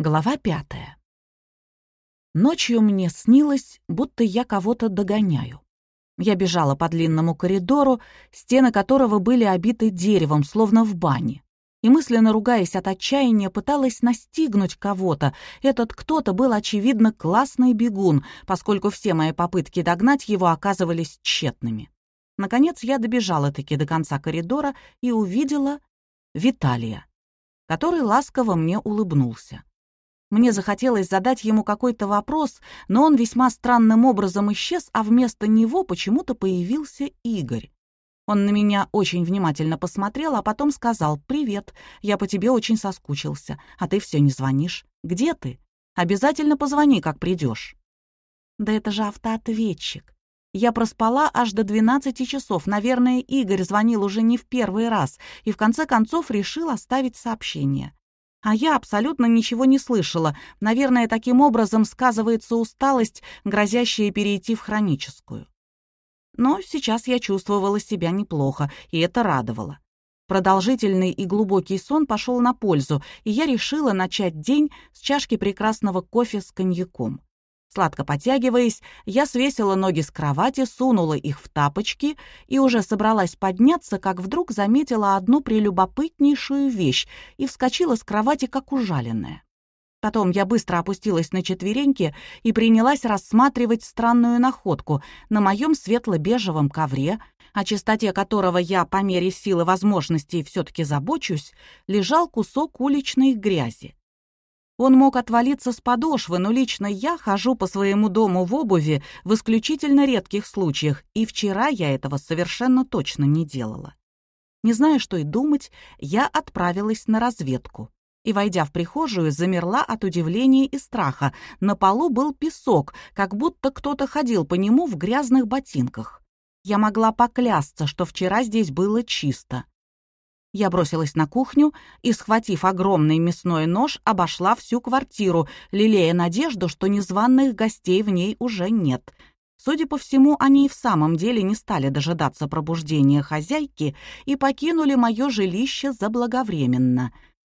Глава пятая. Ночью мне снилось, будто я кого-то догоняю. Я бежала по длинному коридору, стены которого были обиты деревом, словно в бане. И мысленно ругаясь от отчаяния, пыталась настигнуть кого-то. Этот кто-то был, очевидно, классный бегун, поскольку все мои попытки догнать его оказывались тщетными. Наконец я добежала-таки до конца коридора и увидела Виталия, который ласково мне улыбнулся. Мне захотелось задать ему какой-то вопрос, но он весьма странным образом исчез, а вместо него почему-то появился Игорь. Он на меня очень внимательно посмотрел, а потом сказал «Привет, я по тебе очень соскучился, а ты все не звонишь. Где ты? Обязательно позвони, как придешь». «Да это же автоответчик. Я проспала аж до 12 часов. Наверное, Игорь звонил уже не в первый раз и в конце концов решил оставить сообщение. А я абсолютно ничего не слышала. Наверное, таким образом сказывается усталость, грозящая перейти в хроническую. Но сейчас я чувствовала себя неплохо, и это радовало. Продолжительный и глубокий сон пошел на пользу, и я решила начать день с чашки прекрасного кофе с коньяком. Сладко потягиваясь, я свесила ноги с кровати, сунула их в тапочки и уже собралась подняться, как вдруг заметила одну прелюбопытнейшую вещь и вскочила с кровати, как ужаленная. Потом я быстро опустилась на четвереньки и принялась рассматривать странную находку на моем светло-бежевом ковре, о чистоте которого я по мере силы возможностей все-таки забочусь, лежал кусок уличной грязи. Он мог отвалиться с подошвы, но лично я хожу по своему дому в обуви в исключительно редких случаях, и вчера я этого совершенно точно не делала. Не зная, что и думать, я отправилась на разведку. И, войдя в прихожую, замерла от удивления и страха. На полу был песок, как будто кто-то ходил по нему в грязных ботинках. Я могла поклясться, что вчера здесь было чисто. Я бросилась на кухню и, схватив огромный мясной нож, обошла всю квартиру, лелея надежду, что незваных гостей в ней уже нет. Судя по всему, они и в самом деле не стали дожидаться пробуждения хозяйки и покинули мое жилище заблаговременно.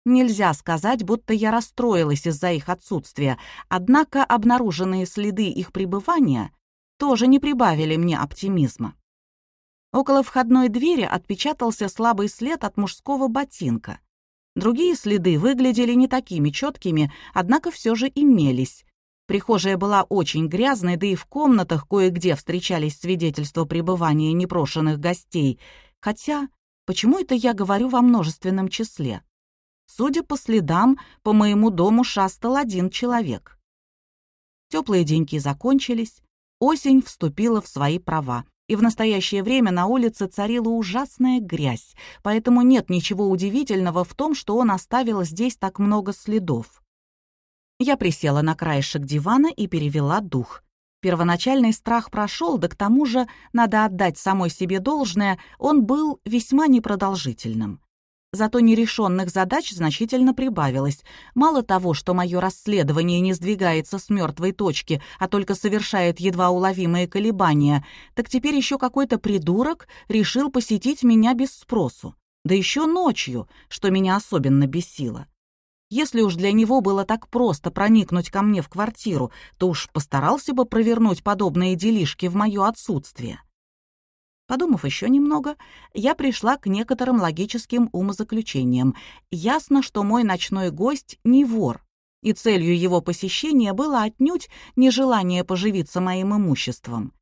Нельзя сказать, будто я расстроилась из-за их отсутствия, однако обнаруженные следы их пребывания тоже не прибавили мне оптимизма. Около входной двери отпечатался слабый след от мужского ботинка. Другие следы выглядели не такими четкими, однако все же имелись. Прихожая была очень грязной, да и в комнатах кое-где встречались свидетельства пребывания непрошенных гостей. Хотя, почему это я говорю во множественном числе? Судя по следам, по моему дому шастал один человек. Теплые деньки закончились, осень вступила в свои права и в настоящее время на улице царила ужасная грязь, поэтому нет ничего удивительного в том, что он оставил здесь так много следов. Я присела на краешек дивана и перевела дух. Первоначальный страх прошел, да к тому же, надо отдать самой себе должное, он был весьма непродолжительным. Зато нерешенных задач значительно прибавилось. Мало того, что мое расследование не сдвигается с мертвой точки, а только совершает едва уловимые колебания, так теперь еще какой-то придурок решил посетить меня без спросу. Да еще ночью, что меня особенно бесило. Если уж для него было так просто проникнуть ко мне в квартиру, то уж постарался бы провернуть подобные делишки в мое отсутствие. Подумав еще немного, я пришла к некоторым логическим умозаключениям. Ясно, что мой ночной гость не вор, и целью его посещения было отнюдь нежелание поживиться моим имуществом.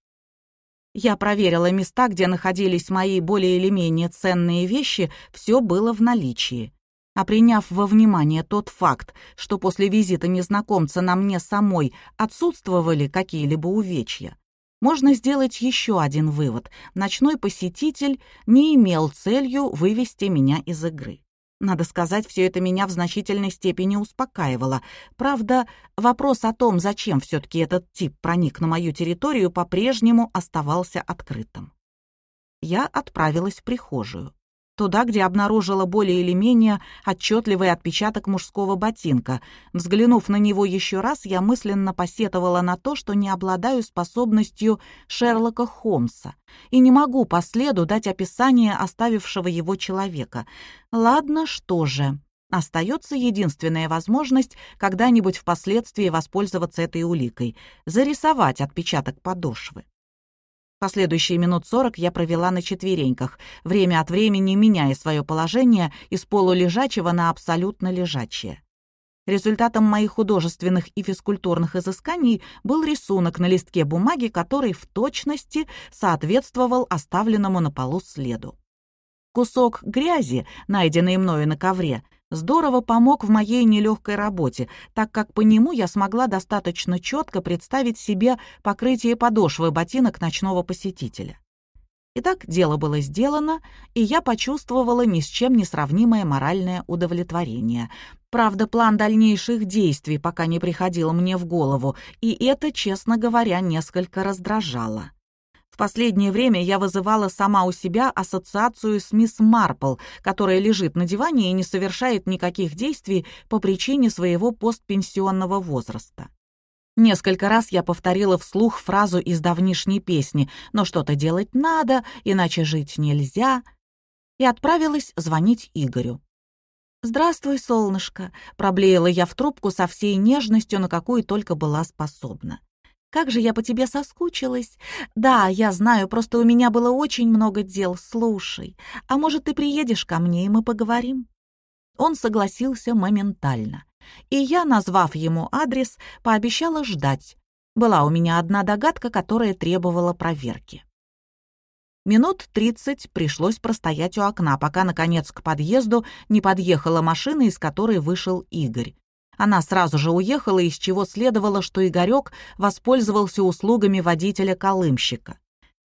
Я проверила места, где находились мои более или менее ценные вещи, все было в наличии. А приняв во внимание тот факт, что после визита незнакомца на мне самой отсутствовали какие-либо увечья, можно сделать еще один вывод. Ночной посетитель не имел целью вывести меня из игры. Надо сказать, все это меня в значительной степени успокаивало. Правда, вопрос о том, зачем все-таки этот тип проник на мою территорию, по-прежнему оставался открытым. Я отправилась в прихожую туда, где обнаружила более или менее отчетливый отпечаток мужского ботинка. Взглянув на него еще раз, я мысленно посетовала на то, что не обладаю способностью Шерлока Холмса и не могу по следу дать описание оставившего его человека. Ладно, что же. Остается единственная возможность когда-нибудь впоследствии воспользоваться этой уликой — зарисовать отпечаток подошвы. Последующие минут сорок я провела на четвереньках, время от времени меняя свое положение из полулежачего на абсолютно лежачее. Результатом моих художественных и физкультурных изысканий был рисунок на листке бумаги, который в точности соответствовал оставленному на полу следу. Кусок грязи, найденный мною на ковре, здорово помог в моей нелегкой работе, так как по нему я смогла достаточно четко представить себе покрытие подошвы ботинок ночного посетителя. Итак, дело было сделано, и я почувствовала ни с чем не сравнимое моральное удовлетворение. Правда, план дальнейших действий пока не приходил мне в голову, и это, честно говоря, несколько раздражало. Последнее время я вызывала сама у себя ассоциацию с мисс Марпл, которая лежит на диване и не совершает никаких действий по причине своего постпенсионного возраста. Несколько раз я повторила вслух фразу из давнишней песни «Но что-то делать надо, иначе жить нельзя» и отправилась звонить Игорю. «Здравствуй, солнышко», — проблеяла я в трубку со всей нежностью, на какую только была способна. «Как же я по тебе соскучилась! Да, я знаю, просто у меня было очень много дел, слушай. А может, ты приедешь ко мне, и мы поговорим?» Он согласился моментально и я, назвав ему адрес, пообещала ждать. Была у меня одна догадка, которая требовала проверки. Минут тридцать пришлось простоять у окна, пока, наконец, к подъезду не подъехала машина, из которой вышел Игорь. Она сразу же уехала, из чего следовало, что Игорек воспользовался услугами водителя-колымщика.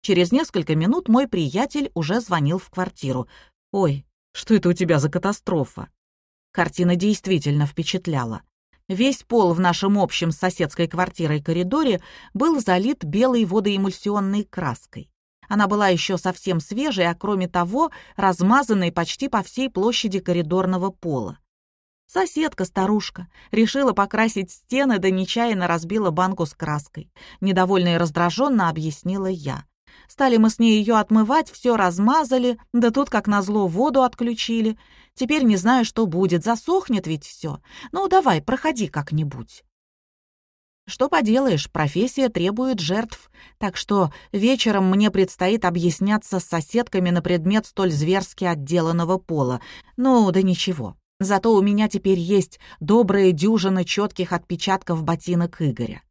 Через несколько минут мой приятель уже звонил в квартиру. «Ой, что это у тебя за катастрофа?» Картина действительно впечатляла. Весь пол в нашем общем с соседской квартирой коридоре был залит белой водоэмульсионной краской. Она была еще совсем свежей, а кроме того, размазанной почти по всей площади коридорного пола. Соседка-старушка решила покрасить стены, да нечаянно разбила банку с краской. Недовольно и раздраженно объяснила я. Стали мы с ней ее отмывать, все размазали, да тут, как назло, воду отключили. Теперь не знаю, что будет, засохнет ведь все. Ну, давай, проходи как-нибудь. Что поделаешь, профессия требует жертв, так что вечером мне предстоит объясняться с соседками на предмет столь зверски отделанного пола. Ну, да ничего. Зато у меня теперь есть добрая дюжина четких отпечатков ботинок Игоря.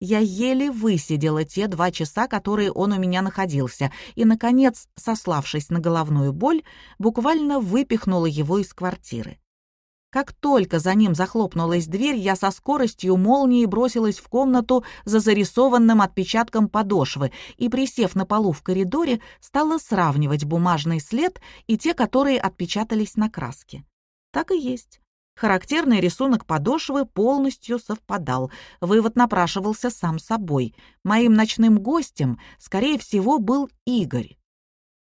Я еле высидела те два часа, которые он у меня находился, и, наконец, сославшись на головную боль, буквально выпихнула его из квартиры. Как только за ним захлопнулась дверь, я со скоростью молнии бросилась в комнату за зарисованным отпечатком подошвы и, присев на полу в коридоре, стала сравнивать бумажный след и те, которые отпечатались на краске. Так и есть. Характерный рисунок подошвы полностью совпадал. Вывод напрашивался сам собой. Моим ночным гостем, скорее всего, был Игорь.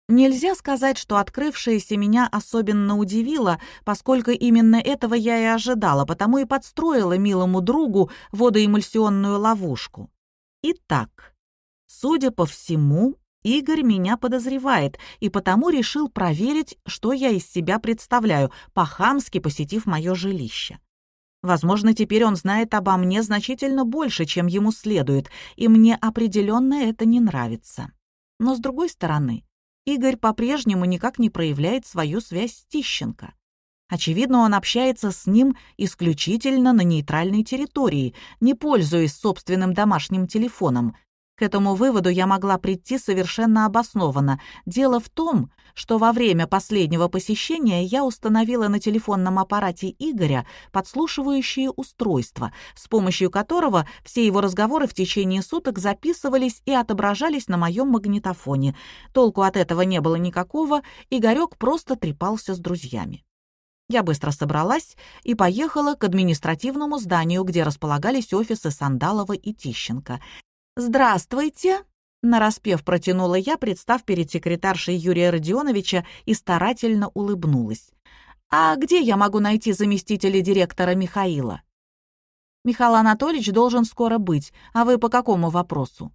Нельзя сказать, что открывшееся меня особенно удивило, поскольку именно этого я и ожидала, потому и подстроила милому другу водоэмульсионную ловушку. Итак, судя по всему, Игорь меня подозревает и потому решил проверить, что я из себя представляю, по-хамски посетив мое жилище. Возможно, теперь он знает обо мне значительно больше, чем ему следует, и мне определенно это не нравится. Но, с другой стороны, Игорь по-прежнему никак не проявляет свою связь с Тищенко. Очевидно, он общается с ним исключительно на нейтральной территории, не пользуясь собственным домашним телефоном, к этому выводу я могла прийти совершенно обоснованно. Дело в том, что во время последнего посещения я установила на телефонном аппарате Игоря подслушивающее устройство, с помощью которого все его разговоры в течение суток записывались и отображались на моем магнитофоне. Толку от этого не было никакого, Игорек просто трепался с друзьями. Я быстро собралась и поехала к административному зданию, где располагались офисы Сандалова и Тищенко. «Здравствуйте!» — нараспев протянула я, представ перед секретаршей Юрия Родионовича и старательно улыбнулась. «А где я могу найти заместителя директора Михаила?» «Михаил Анатольевич должен скоро быть, а вы по какому вопросу?»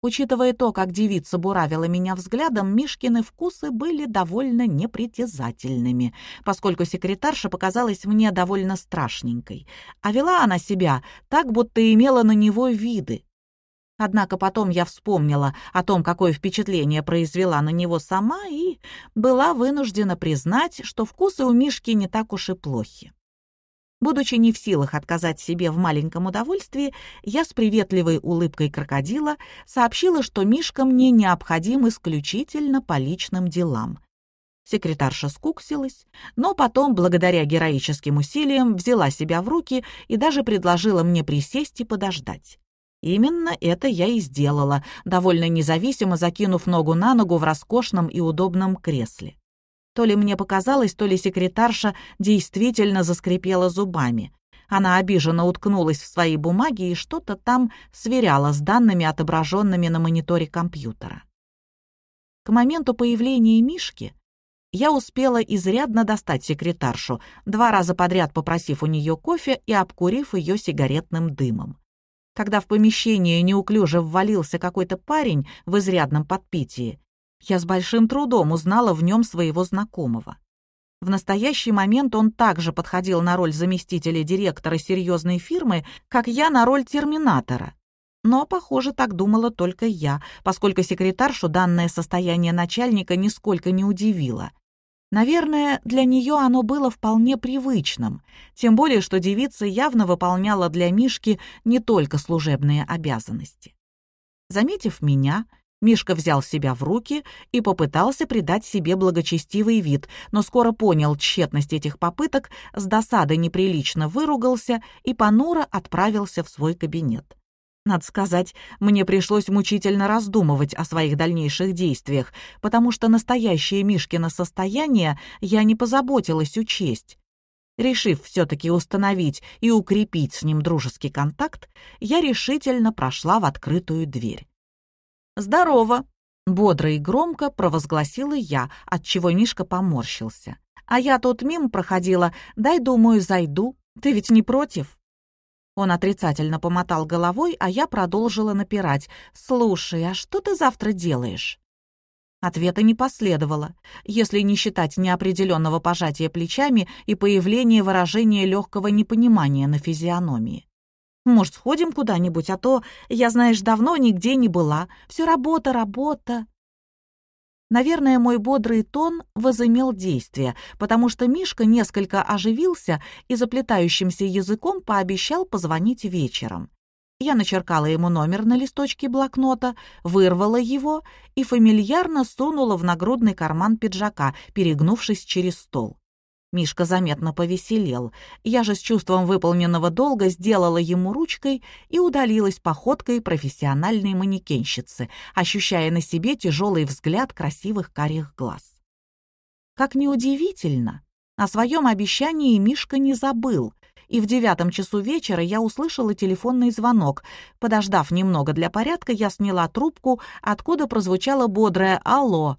Учитывая то, как девица буравила меня взглядом, Мишкины вкусы были довольно непритязательными, поскольку секретарша показалась мне довольно страшненькой, а вела она себя так, будто имела на него виды. Однако потом я вспомнила о том, какое впечатление произвела на него сама, и была вынуждена признать, что вкусы у Мишки не так уж и плохи. Будучи не в силах отказать себе в маленьком удовольствии, я с приветливой улыбкой крокодила сообщила, что Мишка мне необходим исключительно по личным делам. Секретарша скуксилась, но потом, благодаря героическим усилиям, взяла себя в руки и даже предложила мне присесть и подождать. Именно это я и сделала, довольно независимо закинув ногу на ногу в роскошном и удобном кресле. То ли мне показалось, то ли секретарша действительно заскрипела зубами. Она обиженно уткнулась в свои бумаги и что-то там сверяла с данными, отображенными на мониторе компьютера. К моменту появления Мишки я успела изрядно достать секретаршу, два раза подряд попросив у нее кофе и обкурив ее сигаретным дымом. Когда в помещение неуклюже ввалился какой-то парень в изрядном подпитии, я с большим трудом узнала в нем своего знакомого. В настоящий момент он также подходил на роль заместителя директора серьезной фирмы, как я на роль терминатора. Но, похоже, так думала только я, поскольку секретаршу данное состояние начальника нисколько не удивило. Наверное, для нее оно было вполне привычным, тем более, что девица явно выполняла для Мишки не только служебные обязанности. Заметив меня, Мишка взял себя в руки и попытался придать себе благочестивый вид, но скоро понял тщетность этих попыток, с досады неприлично выругался и понуро отправился в свой кабинет. Надо сказать, мне пришлось мучительно раздумывать о своих дальнейших действиях, потому что настоящее Мишкино состояние я не позаботилась учесть. Решив все-таки установить и укрепить с ним дружеский контакт, я решительно прошла в открытую дверь. «Здорово!» — бодро и громко провозгласила я, отчего Мишка поморщился. «А я тут мимо проходила, дай, думаю, зайду. Ты ведь не против?» Он отрицательно помотал головой, а я продолжила напирать. «Слушай, а что ты завтра делаешь?» Ответа не последовало, если не считать неопределенного пожатия плечами и появления выражения легкого непонимания на физиономии. Может, сходим куда-нибудь, а то, я, знаешь, давно нигде не была. Все работа, работа». Наверное, мой бодрый тон возымел действие, потому что Мишка несколько оживился и заплетающимся языком пообещал позвонить вечером. Я начеркала ему номер на листочке блокнота, вырвала его и фамильярно сунула в нагрудный карман пиджака, перегнувшись через стол. Мишка заметно повеселел. Я же с чувством выполненного долга сделала ему ручкой и удалилась походкой профессиональной манекенщицы, ощущая на себе тяжелый взгляд красивых карих глаз. Как неудивительно, о своем обещании Мишка не забыл, и в девятом часу вечера я услышала телефонный звонок. Подождав немного для порядка, я сняла трубку, откуда прозвучало бодрое «Алло».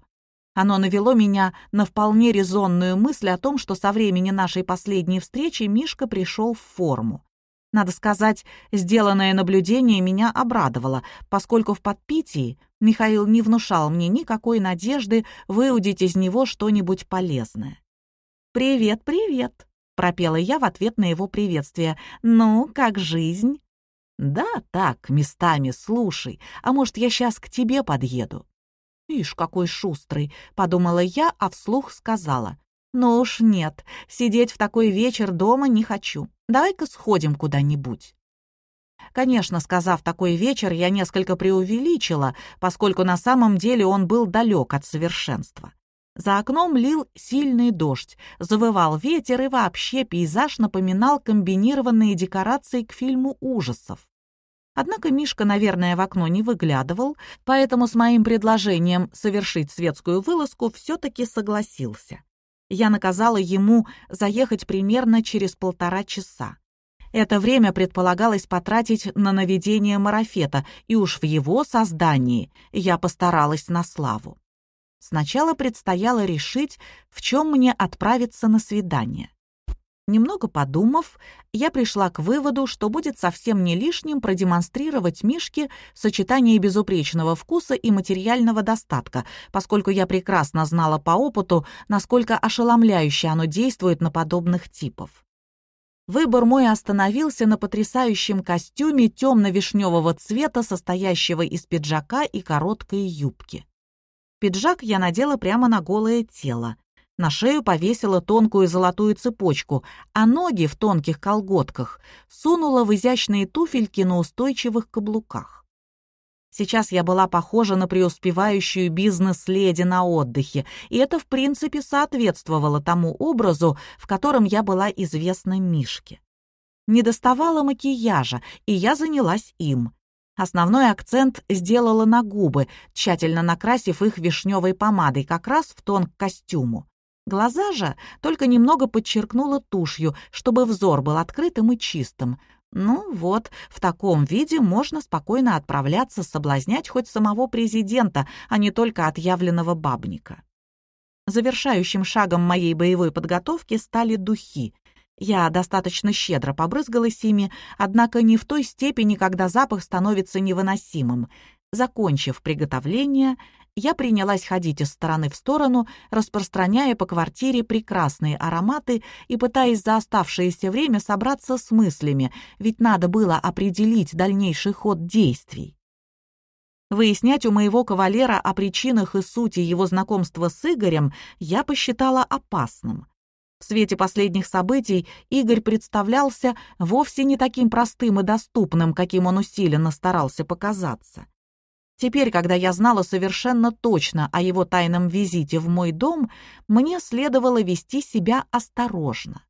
Оно навело меня на вполне резонную мысль о том, что со времени нашей последней встречи Мишка пришел в форму. Надо сказать, сделанное наблюдение меня обрадовало, поскольку в подпитии Михаил не внушал мне никакой надежды выудить из него что-нибудь полезное. «Привет, привет!» — пропела я в ответ на его приветствие. «Ну, как жизнь?» «Да, так, местами, слушай, а может, я сейчас к тебе подъеду?» «Ишь, какой шустрый!» — подумала я, а вслух сказала. «Ну уж нет, сидеть в такой вечер дома не хочу. Давай-ка сходим куда-нибудь». Конечно, сказав такой вечер, я несколько преувеличила, поскольку на самом деле он был далек от совершенства. За окном лил сильный дождь, завывал ветер и вообще пейзаж напоминал комбинированные декорации к фильму ужасов. Однако Мишка, наверное, в окно не выглядывал, поэтому с моим предложением совершить светскую вылазку все-таки согласился. Я наказала ему заехать примерно через полтора часа. Это время предполагалось потратить на наведение марафета, и уж в его создании я постаралась на славу. Сначала предстояло решить, в чем мне отправиться на свидание. Немного подумав, я пришла к выводу, что будет совсем не лишним продемонстрировать Мишке сочетание безупречного вкуса и материального достатка, поскольку я прекрасно знала по опыту, насколько ошеломляюще оно действует на подобных типов. Выбор мой остановился на потрясающем костюме темно-вишневого цвета, состоящего из пиджака и короткой юбки. Пиджак я надела прямо на голое тело. На шею повесила тонкую золотую цепочку, а ноги в тонких колготках сунула в изящные туфельки на устойчивых каблуках. Сейчас я была похожа на преуспевающую бизнес-леди на отдыхе, и это, в принципе, соответствовало тому образу, в котором я была известна Мишке. Не доставала макияжа, и я занялась им. Основной акцент сделала на губы, тщательно накрасив их вишневой помадой, как раз в тон к костюму. Глаза же только немного подчеркнула тушью, чтобы взор был открытым и чистым. Ну вот, в таком виде можно спокойно отправляться соблазнять хоть самого президента, а не только отъявленного бабника. Завершающим шагом моей боевой подготовки стали духи. Я достаточно щедро побрызгалась ими, однако не в той степени, когда запах становится невыносимым. Закончив приготовление, я принялась ходить из стороны в сторону, распространяя по квартире прекрасные ароматы и пытаясь за оставшееся время собраться с мыслями, ведь надо было определить дальнейший ход действий. Выяснять у моего кавалера о причинах и сути его знакомства с Игорем я посчитала опасным. В свете последних событий Игорь представлялся вовсе не таким простым и доступным, каким он усиленно старался показаться. Теперь, когда я знала совершенно точно о его тайном визите в мой дом, мне следовало вести себя осторожно.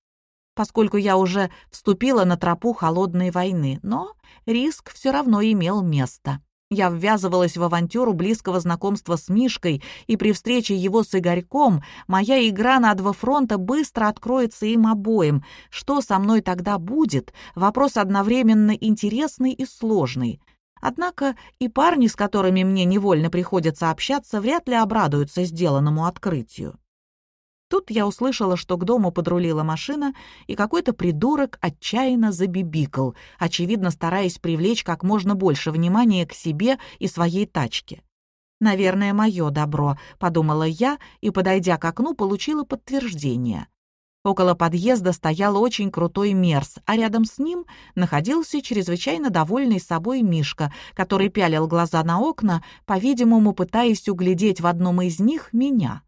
Поскольку я уже вступила на тропу холодной войны, но риск все равно имел место. Я ввязывалась в авантюру близкого знакомства с Мишкой, и при встрече его с Игорьком моя игра на два фронта быстро откроется им обоим. Что со мной тогда будет? Вопрос одновременно интересный и сложный. Однако и парни, с которыми мне невольно приходится общаться, вряд ли обрадуются сделанному открытию. Тут я услышала, что к дому подрулила машина, и какой-то придурок отчаянно забибикал, очевидно стараясь привлечь как можно больше внимания к себе и своей тачке. «Наверное, мое добро», — подумала я, и, подойдя к окну, получила подтверждение. Около подъезда стоял очень крутой Мерс, а рядом с ним находился чрезвычайно довольный собой Мишка, который пялил глаза на окна, по-видимому, пытаясь углядеть в одном из них меня.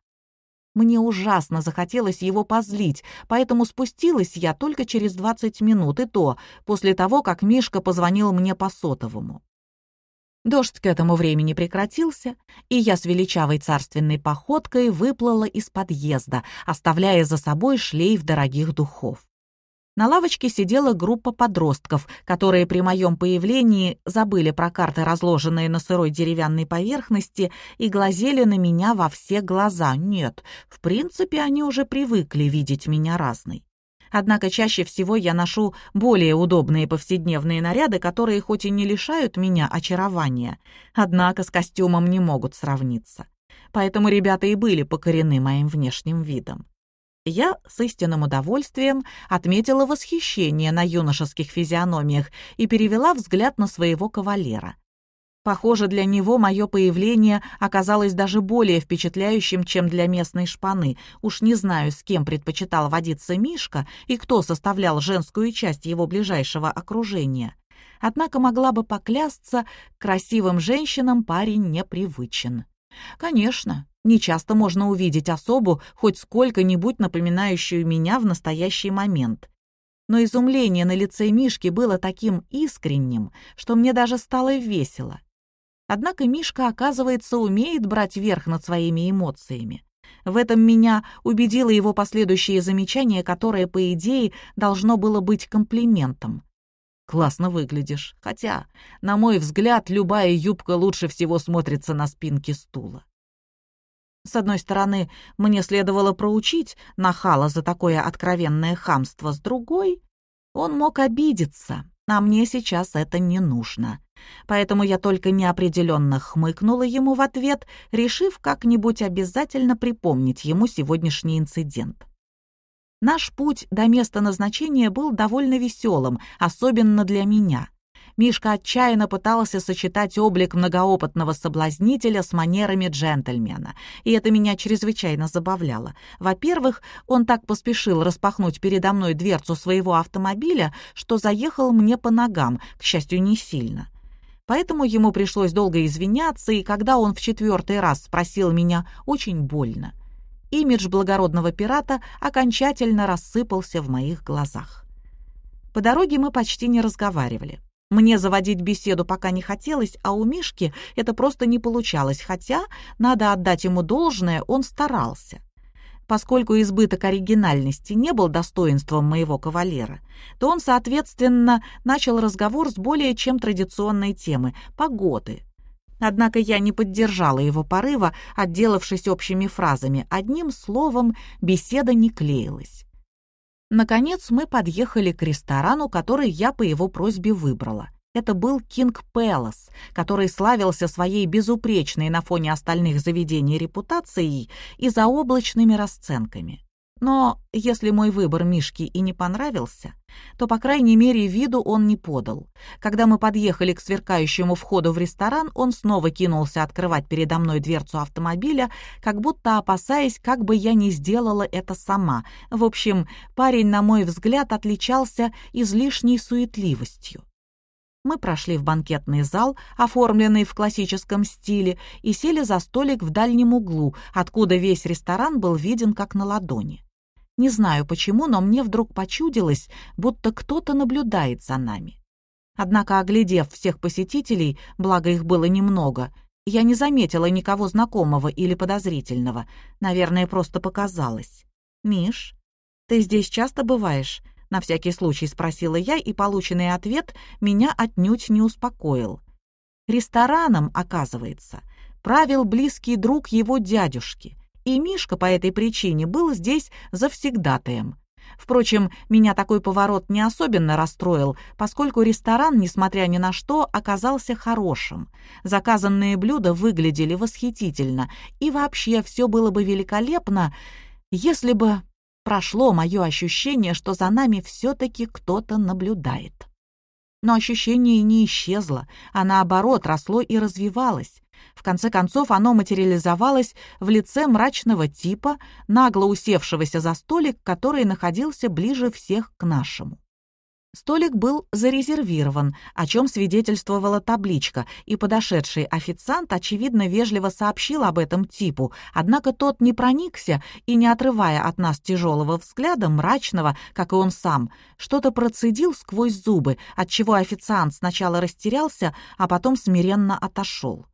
Мне ужасно захотелось его позлить, поэтому спустилась я только через 20 минут, и то после того, как Мишка позвонил мне по сотовому. Дождь к этому времени прекратился, и я с величавой царственной походкой выплыла из подъезда, оставляя за собой шлейф дорогих духов. На лавочке сидела группа подростков, которые при моем появлении забыли про карты, разложенные на сырой деревянной поверхности, и глазели на меня во все глаза. Нет, в принципе, они уже привыкли видеть меня разной. Однако чаще всего я ношу более удобные повседневные наряды, которые хоть и не лишают меня очарования, однако с костюмом не могут сравниться. Поэтому ребята и были покорены моим внешним видом. Я с истинным удовольствием отметила восхищение на юношеских физиономиях и перевела взгляд на своего кавалера. Похоже, для него мое появление оказалось даже более впечатляющим, чем для местной шпаны. Уж не знаю, с кем предпочитал водиться Мишка и кто составлял женскую часть его ближайшего окружения. Однако могла бы поклясться, красивым женщинам парень непривычен. Конечно, нечасто можно увидеть особу, хоть сколько-нибудь напоминающую меня в настоящий момент. Но изумление на лице Мишки было таким искренним, что мне даже стало весело. Однако Мишка, оказывается, умеет брать верх над своими эмоциями. В этом меня убедило его последующее замечание, которое, по идее, должно было быть комплиментом. «Классно выглядишь. Хотя, на мой взгляд, любая юбка лучше всего смотрится на спинке стула». С одной стороны, мне следовало проучить нахала за такое откровенное хамство, с другой — он мог обидеться, а мне сейчас это не нужно. Поэтому я только неопределенно хмыкнула ему в ответ, решив как-нибудь обязательно припомнить ему сегодняшний инцидент. Наш путь до места назначения был довольно веселым, особенно для меня. Мишка отчаянно пытался сочетать облик многоопытного соблазнителя с манерами джентльмена, и это меня чрезвычайно забавляло. Во-первых, он так поспешил распахнуть передо мной дверцу своего автомобиля, что заехал мне по ногам, к счастью, не сильно. Поэтому ему пришлось долго извиняться, и когда он в четвертый раз спросил меня, очень больно. Имидж благородного пирата окончательно рассыпался в моих глазах. По дороге мы почти не разговаривали. Мне заводить беседу пока не хотелось, а у Мишки это просто не получалось, хотя, надо отдать ему должное, он старался. Поскольку избыток оригинальности не был достоинством моего кавалера, то он, соответственно, начал разговор с более чем традиционной темы — погоды. Однако я не поддержала его порыва, отделавшись общими фразами. Одним словом, беседа не клеилась. Наконец мы подъехали к ресторану, который я по его просьбе выбрала. Это был Кинг Пэлас, который славился своей безупречной на фоне остальных заведений репутацией и заоблачными расценками. Но если мой выбор Мишки и не понравился, то, по крайней мере, виду он не подал. Когда мы подъехали к сверкающему входу в ресторан, он снова кинулся открывать передо мной дверцу автомобиля, как будто опасаясь, как бы я не сделала это сама. В общем, парень, на мой взгляд, отличался излишней суетливостью. Мы прошли в банкетный зал, оформленный в классическом стиле, и сели за столик в дальнем углу, откуда весь ресторан был виден как на ладони. Не знаю почему, но мне вдруг почудилось, будто кто-то наблюдает за нами. Однако, оглядев всех посетителей, благо их было немного, я не заметила никого знакомого или подозрительного. Наверное, просто показалось. «Миш, ты здесь часто бываешь?» На всякий случай спросила я, и полученный ответ меня отнюдь не успокоил. Рестораном, оказывается, правил близкий друг его дядюшки, и Мишка по этой причине был здесь завсегдатаем. Впрочем, меня такой поворот не особенно расстроил, поскольку ресторан, несмотря ни на что, оказался хорошим. Заказанные блюда выглядели восхитительно, и вообще все было бы великолепно, если бы прошло мое ощущение, что за нами все-таки кто-то наблюдает. Но ощущение не исчезло, а наоборот росло и развивалось. В конце концов, оно материализовалось в лице мрачного типа, нагло усевшегося за столик, который находился ближе всех к нашему. Столик был зарезервирован, о чем свидетельствовала табличка, и подошедший официант, очевидно, вежливо сообщил об этом типу, однако тот не проникся и, не отрывая от нас тяжелого взгляда, мрачного, как и он сам, что-то процедил сквозь зубы, отчего официант сначала растерялся, а потом смиренно отошел.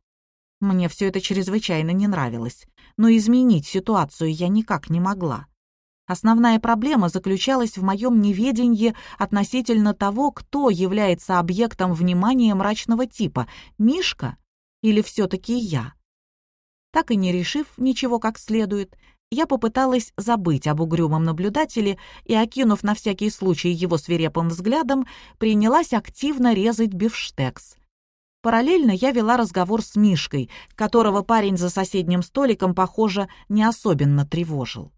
Мне все это чрезвычайно не нравилось, но изменить ситуацию я никак не могла. Основная проблема заключалась в моем неведении относительно того, кто является объектом внимания мрачного типа — Мишка или все-таки я. Так и не решив ничего как следует, я попыталась забыть об угрюмом наблюдателе и, окинув на всякий случай его свирепым взглядом, принялась активно резать бифштекс. Параллельно я вела разговор с Мишкой, которого парень за соседним столиком, похоже, не особенно тревожил.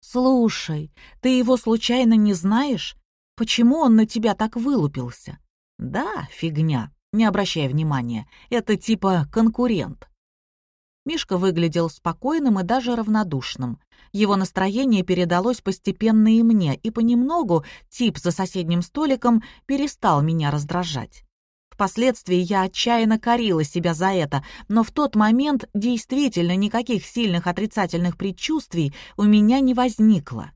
«Слушай, ты его случайно не знаешь? Почему он на тебя так вылупился?» «Да, фигня, не обращай внимания, это типа конкурент». Мишка выглядел спокойным и даже равнодушным. Его настроение передалось постепенно и мне, и понемногу тип за соседним столиком перестал меня раздражать. Впоследствии я отчаянно корила себя за это, но в тот момент действительно никаких сильных отрицательных предчувствий у меня не возникло.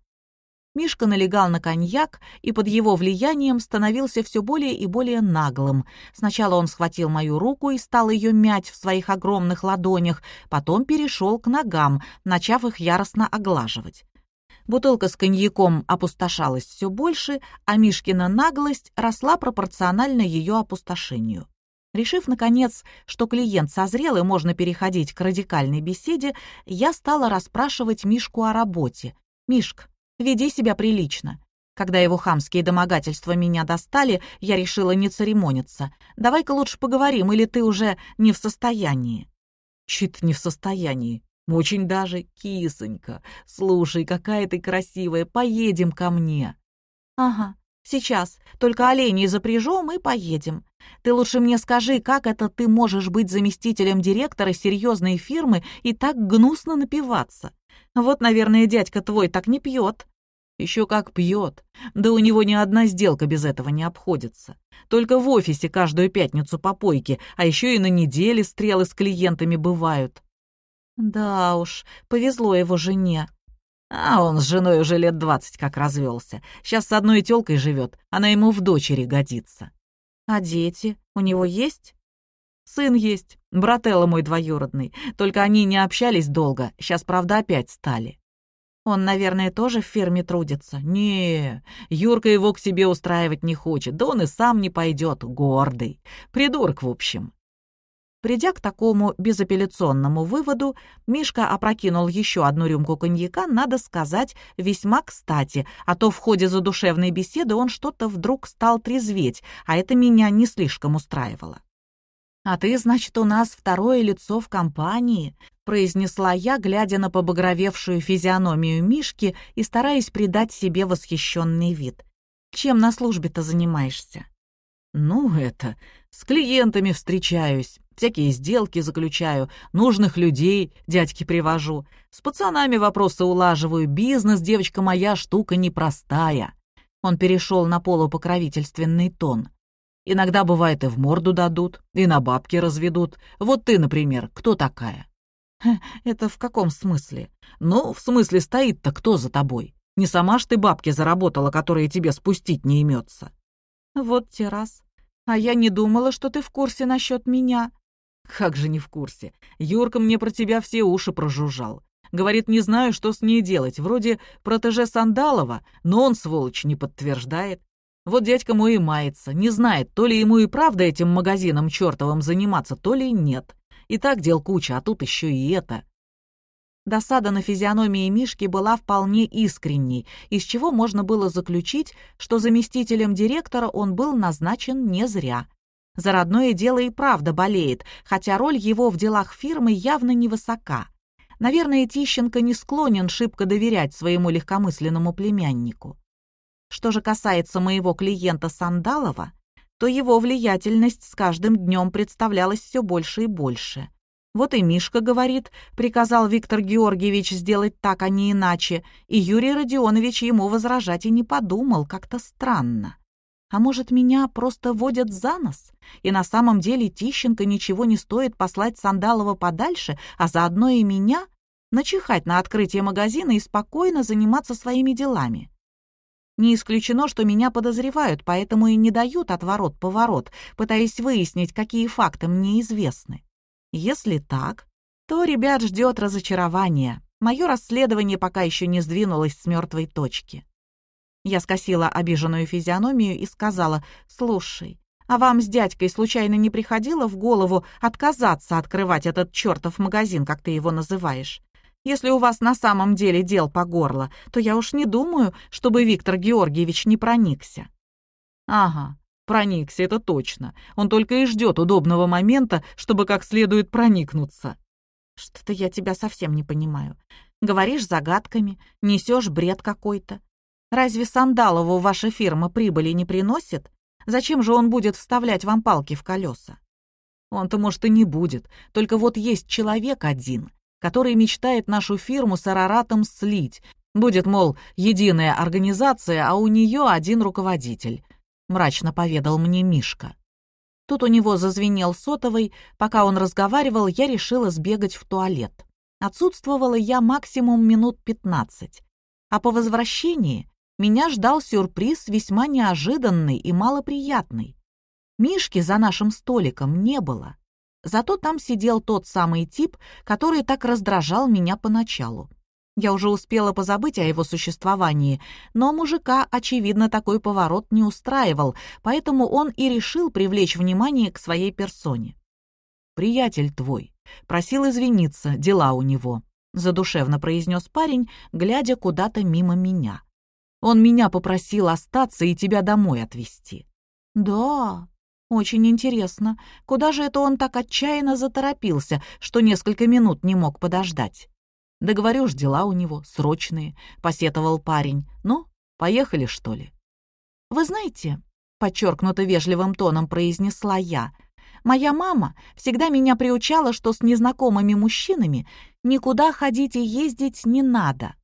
Мишка налегал на коньяк и под его влиянием становился все более и более наглым. Сначала он схватил мою руку и стал ее мять в своих огромных ладонях, потом перешел к ногам, начав их яростно оглаживать. Бутылка с коньяком опустошалась все больше, а Мишкина наглость росла пропорционально ее опустошению. Решив, наконец, что клиент созрел и можно переходить к радикальной беседе, я стала расспрашивать Мишку о работе. «Мишк, веди себя прилично». Когда его хамские домогательства меня достали, я решила не церемониться. «Давай-ка лучше поговорим, или ты уже не в состоянии?» «Чит не в состоянии. «Очень даже, кисонька. Слушай, какая ты красивая, поедем ко мне». «Ага, сейчас. Только оленей запряжем и поедем. Ты лучше мне скажи, как это ты можешь быть заместителем директора серьезной фирмы и так гнусно напиваться? Вот, наверное, дядька твой так не пьет». Еще как пьет. Да у него ни одна сделка без этого не обходится. Только в офисе каждую пятницу попойки, а еще и на неделе стрелы с клиентами бывают. Да уж, повезло его жене. А он с женой уже лет двадцать как развелся. Сейчас с одной тёлкой живет, она ему в дочери годится. А дети у него есть? Сын есть, брателло мой двоюродный. Только они не общались долго, сейчас, правда, опять стали. Он, наверное, тоже в ферме трудится. Не, Юрка его к себе устраивать не хочет, да он и сам не пойдет, гордый. Придурок, в общем. Придя к такому безапелляционному выводу, Мишка опрокинул еще одну рюмку коньяка, надо сказать, весьма кстати, а то в ходе задушевной беседы он что-то вдруг стал трезветь, а это меня не слишком устраивало. «А ты, значит, у нас второе лицо в компании», — произнесла я, глядя на побагровевшую физиономию Мишки и стараясь придать себе восхищенный вид. «Чем на службе-то занимаешься?» «Ну, это, с клиентами встречаюсь, всякие сделки заключаю, нужных людей дядьки привожу, с пацанами вопросы улаживаю, бизнес, девочка моя, штука непростая». Он перешел на полупокровительственный тон. Иногда бывает и в морду дадут, и на бабки разведут. Вот ты, например, кто такая?» «Это в каком смысле?» «Ну, в смысле стоит-то кто за тобой? Не сама ж ты бабки заработала, которые тебе спустить не имется». «Вот те раз. А я не думала, что ты в курсе насчет меня». «Как же не в курсе? Юрка мне про тебя все уши прожужжал. Говорит, не знаю, что с ней делать. Вроде протеже Сандалова, но он, сволочь, не подтверждает. Вот дядька мой и мается, не знает, то ли ему и правда этим магазином чертовым заниматься, то ли нет. И так дел куча, а тут еще и это. Досада на физиономии Мишки была вполне искренней, из чего можно было заключить, что заместителем директора он был назначен не зря. За родное дело и правда болеет, хотя роль его в делах фирмы явно невысока. Наверное, Тищенко не склонен шибко доверять своему легкомысленному племяннику. Что же касается моего клиента Сандалова, то его влиятельность с каждым днем представлялась все больше и больше. Вот и Мишка говорит, приказал Виктор Георгиевич сделать так, а не иначе, и Юрий Родионович ему возражать и не подумал, как-то странно. А может, меня просто водят за нос? И на самом деле Тищенко ничего не стоит послать Сандалова подальше, а заодно и меня начихать на открытие магазина и спокойно заниматься своими делами. Не исключено, что меня подозревают, поэтому и не дают отворот-поворот, пытаясь выяснить, какие факты мне известны. Если так, то ребят ждет разочарование. Мое расследование пока еще не сдвинулось с мертвой точки. Я скосила обиженную физиономию и сказала, «Слушай, а вам с дядькой случайно не приходило в голову отказаться открывать этот чертов магазин, как ты его называешь? Если у вас на самом деле дел по горло, то я уж не думаю, чтобы Виктор Георгиевич не проникся». «Ага, проникся, это точно. Он только и ждет удобного момента, чтобы как следует проникнуться». «Что-то я тебя совсем не понимаю. Говоришь загадками, несешь бред какой-то. Разве Сандалову ваша фирма прибыли не приносит? Зачем же он будет вставлять вам палки в колеса?» «Он-то, может, и не будет. Только вот есть человек один, который мечтает нашу фирму с Араратом слить. Будет, мол, единая организация, а у нее один руководитель», — мрачно поведал мне Мишка. Тут у него зазвенел сотовый. Пока он разговаривал, я решила сбегать в туалет. Отсутствовала я максимум минут пятнадцать. А по возвращении меня ждал сюрприз весьма неожиданный и малоприятный. Мишки за нашим столиком не было. Зато там сидел тот самый тип, который так раздражал меня поначалу. Я уже успела позабыть о его существовании, но мужика, очевидно, такой поворот не устраивал, поэтому он и решил привлечь внимание к своей персоне. «Приятель твой. Просил извиниться, дела у него», — задушевно произнес парень, глядя куда-то мимо меня. «Он меня попросил остаться и тебя домой отвезти». «Да, очень интересно, куда же это он так отчаянно заторопился, что несколько минут не мог подождать? Да дела у него срочные, — посетовал парень. Ну, поехали, что ли? Вы знаете, — подчеркнуто вежливым тоном произнесла я, — моя мама всегда меня приучала, что с незнакомыми мужчинами никуда ходить и ездить не надо.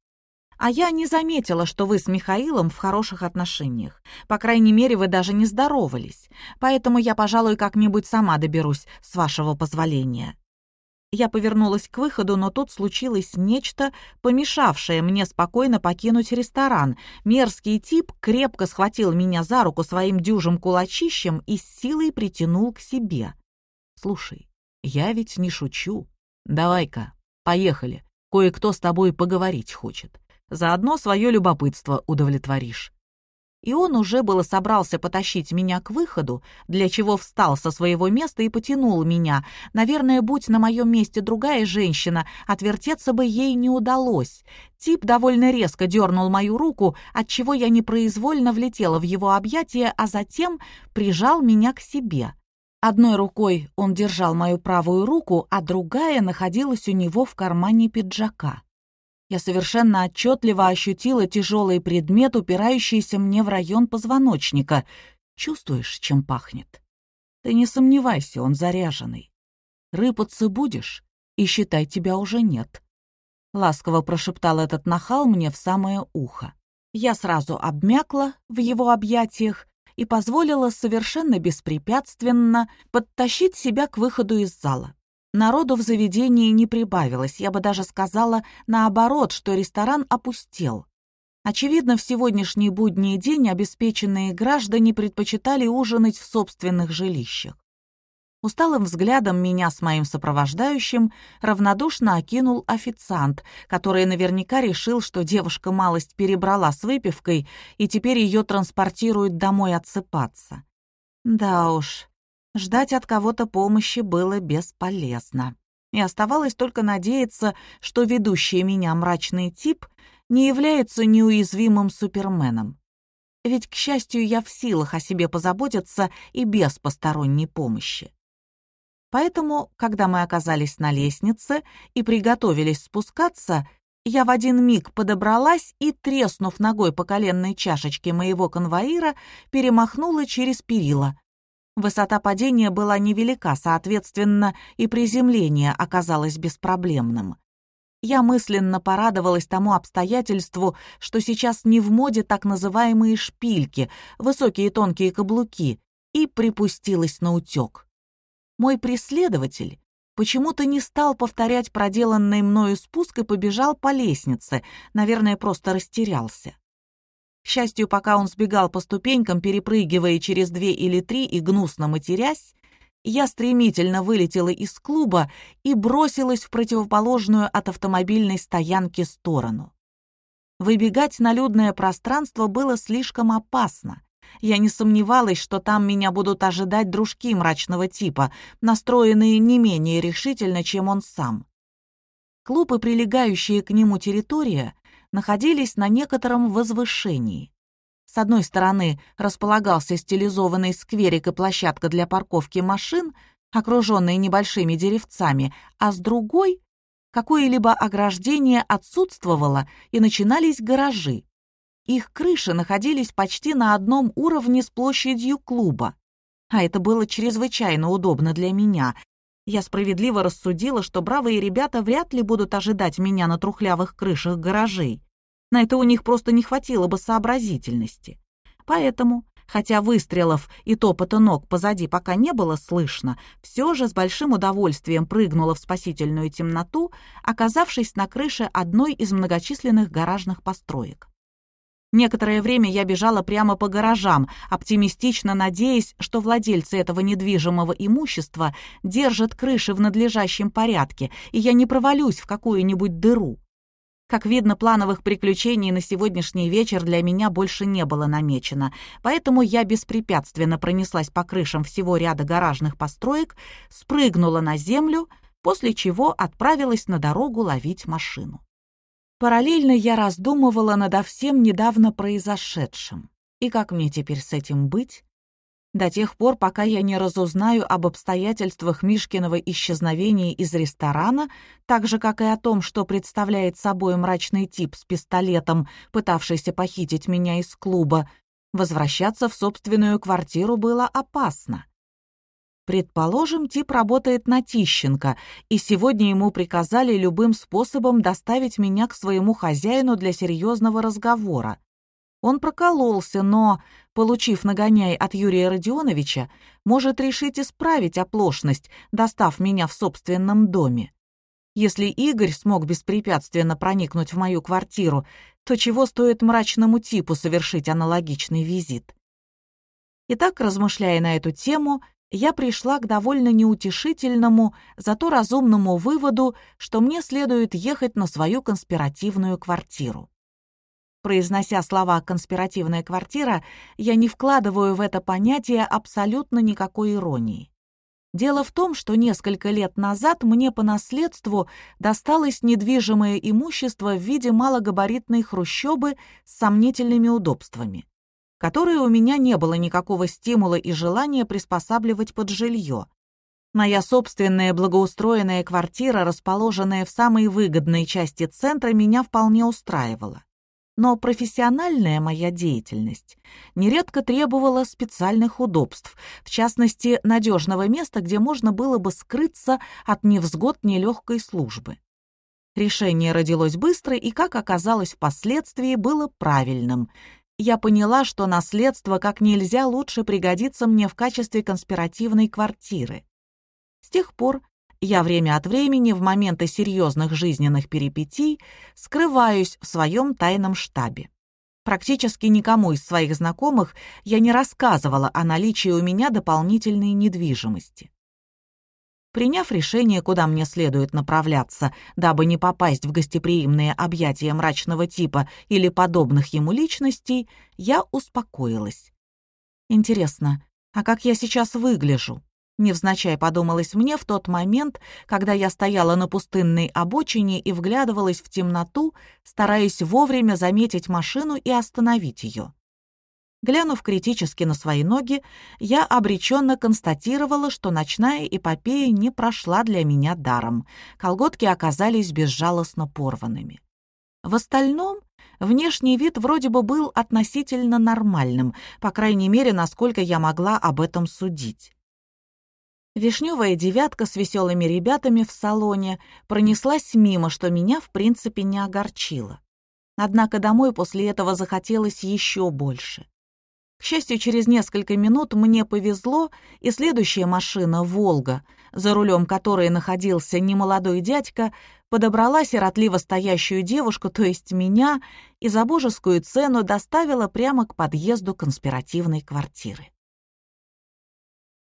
А я не заметила, что вы с Михаилом в хороших отношениях. По крайней мере, вы даже не здоровались. Поэтому я, пожалуй, как-нибудь сама доберусь, с вашего позволения». Я повернулась к выходу, но тут случилось нечто, помешавшее мне спокойно покинуть ресторан. Мерзкий тип крепко схватил меня за руку своим дюжим кулачищем и с силой притянул к себе. «Слушай, я ведь не шучу. Давай-ка, поехали. Кое-кто с тобой поговорить хочет. Заодно свое любопытство удовлетворишь. И он уже было собрался потащить меня к выходу, для чего встал со своего места и потянул меня. Наверное, будь на моем месте другая женщина, отвертеться бы ей не удалось. Тип довольно резко дернул мою руку, отчего я непроизвольно влетела в его объятия, а затем прижал меня к себе. Одной рукой он держал мою правую руку, а другая находилась у него в кармане пиджака я совершенно отчетливо ощутила тяжелый предмет, упирающийся мне в район позвоночника. Чувствуешь, чем пахнет? Ты не сомневайся, он заряженный. Рыпаться будешь, и считай, тебя уже нет. Ласково прошептал этот нахал мне в самое ухо. Я сразу обмякла в его объятиях и позволила совершенно беспрепятственно подтащить себя к выходу из зала. Народу в заведении не прибавилось, я бы даже сказала наоборот, что ресторан опустел. Очевидно, в сегодняшний будний день обеспеченные граждане предпочитали ужинать в собственных жилищах. Усталым взглядом меня с моим сопровождающим равнодушно окинул официант, который наверняка решил, что девушка малость перебрала с выпивкой и теперь ее транспортируют домой отсыпаться. Да уж, Ждать от кого-то помощи было бесполезно. И оставалось только надеяться, что ведущий меня мрачный тип не является неуязвимым суперменом. Ведь, к счастью, я в силах о себе позаботиться и без посторонней помощи. Поэтому, когда мы оказались на лестнице и приготовились спускаться, я в один миг подобралась и, треснув ногой по коленной чашечке моего конвоира, перемахнула через перила, Высота падения была невелика, соответственно, и приземление оказалось беспроблемным. Я мысленно порадовалась тому обстоятельству, что сейчас не в моде так называемые шпильки, высокие тонкие каблуки, и припустилась на утек. Мой преследователь почему-то не стал повторять проделанный мною спуск и побежал по лестнице, наверное, просто растерялся. К счастью, пока он сбегал по ступенькам, перепрыгивая через две или три и гнусно матерясь, я стремительно вылетела из клуба и бросилась в противоположную от автомобильной стоянки сторону. Выбегать на людное пространство было слишком опасно. Я не сомневалась, что там меня будут ожидать дружки мрачного типа, настроенные не менее решительно, чем он сам. Клуб и прилегающая к нему территория находились на некотором возвышении. С одной стороны располагался стилизованный скверик и площадка для парковки машин, окруженные небольшими деревцами, а с другой какое-либо ограждение отсутствовало и начинались гаражи. Их крыши находились почти на одном уровне с площадью клуба. А это было чрезвычайно удобно для меня. Я справедливо рассудила, что бравые ребята вряд ли будут ожидать меня на трухлявых крышах гаражей. На это у них просто не хватило бы сообразительности. Поэтому, хотя выстрелов и топота ног позади пока не было слышно, все же с большим удовольствием прыгнула в спасительную темноту, оказавшись на крыше одной из многочисленных гаражных построек. Некоторое время я бежала прямо по гаражам, оптимистично надеясь, что владельцы этого недвижимого имущества держат крыши в надлежащем порядке, и я не провалюсь в какую-нибудь дыру. Как видно, плановых приключений на сегодняшний вечер для меня больше не было намечено, поэтому я беспрепятственно пронеслась по крышам всего ряда гаражных построек, спрыгнула на землю, после чего отправилась на дорогу ловить машину. Параллельно я раздумывала над всем недавно произошедшим. И как мне теперь с этим быть? до тех пор, пока я не разузнаю об обстоятельствах Мишкиного исчезновения из ресторана, так же, как и о том, что представляет собой мрачный тип с пистолетом, пытавшийся похитить меня из клуба, возвращаться в собственную квартиру было опасно. Предположим, тип работает на Тищенко, и сегодня ему приказали любым способом доставить меня к своему хозяину для серьезного разговора. Он прокололся, но, получив нагоняй от Юрия Родионовича, может решить исправить оплошность, достав меня в собственном доме. Если Игорь смог беспрепятственно проникнуть в мою квартиру, то чего стоит мрачному типу совершить аналогичный визит? Итак, размышляя на эту тему, я пришла к довольно неутешительному, зато разумному выводу, что мне следует ехать на свою конспиративную квартиру. Произнося слова «конспиративная квартира», я не вкладываю в это понятие абсолютно никакой иронии. Дело в том, что несколько лет назад мне по наследству досталось недвижимое имущество в виде малогабаритной хрущобы с сомнительными удобствами, которые у меня не было никакого стимула и желания приспосабливать под жилье. Моя собственная благоустроенная квартира, расположенная в самой выгодной части центра, меня вполне устраивала но профессиональная моя деятельность нередко требовала специальных удобств, в частности, надежного места, где можно было бы скрыться от невзгод нелегкой службы. Решение родилось быстро и, как оказалось впоследствии, было правильным. Я поняла, что наследство как нельзя лучше пригодится мне в качестве конспиративной квартиры. С тех пор я время от времени в моменты серьезных жизненных перипетий скрываюсь в своем тайном штабе. Практически никому из своих знакомых я не рассказывала о наличии у меня дополнительной недвижимости. Приняв решение, куда мне следует направляться, дабы не попасть в гостеприимные объятия мрачного типа или подобных ему личностей, я успокоилась. Интересно, а как я сейчас выгляжу? Невзначай подумалось мне в тот момент, когда я стояла на пустынной обочине и вглядывалась в темноту, стараясь вовремя заметить машину и остановить ее. Глянув критически на свои ноги, я обреченно констатировала, что ночная эпопея не прошла для меня даром. Колготки оказались безжалостно порванными. В остальном, внешний вид вроде бы был относительно нормальным, по крайней мере, насколько я могла об этом судить. Вишневая девятка с веселыми ребятами в салоне пронеслась мимо, что меня, в принципе, не огорчило. Однако домой после этого захотелось еще больше. К счастью, через несколько минут мне повезло, и следующая машина «Волга», за рулем которой находился немолодой дядька, подобрала сиротливо стоящую девушку, то есть меня, и за божескую цену доставила прямо к подъезду конспиративной квартиры.